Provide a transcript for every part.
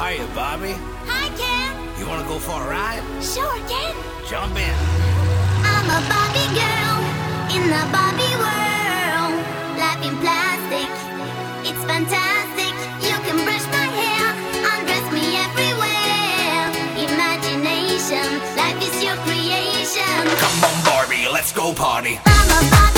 Hiya, Barbie. Hi, Ken. You want to go for a ride? Sure, Ken. Jump in. I'm a Barbie girl in the Barbie world. Life in plastic, it's fantastic. You can brush my hair, undress me everywhere. Imagination, life is your creation. Come on, Barbie, let's go party. I'm a Barbie.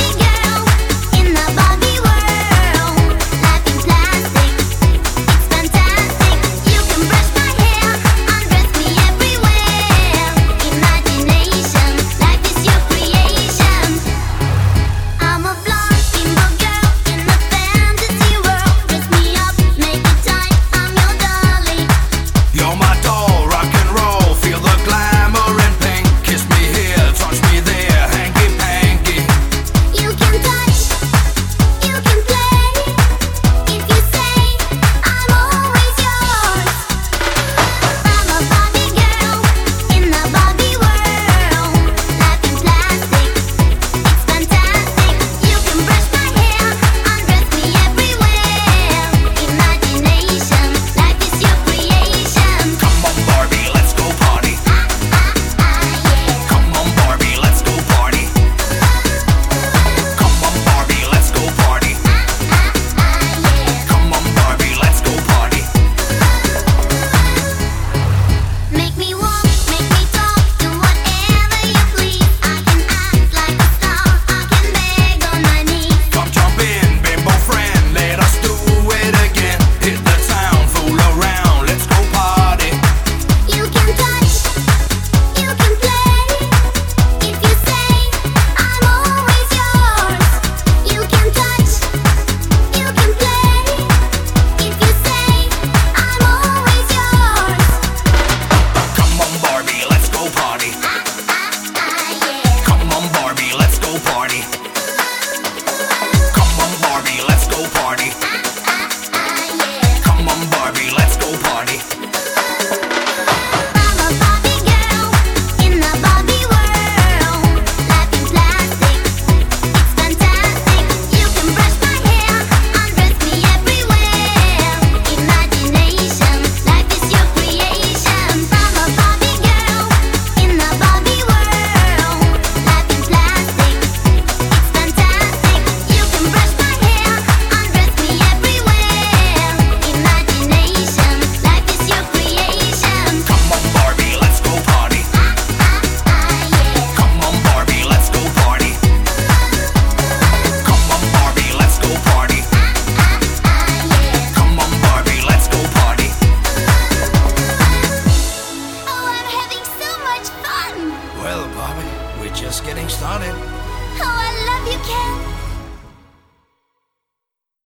Barbie. We're just getting started. Oh, I love you, Ken.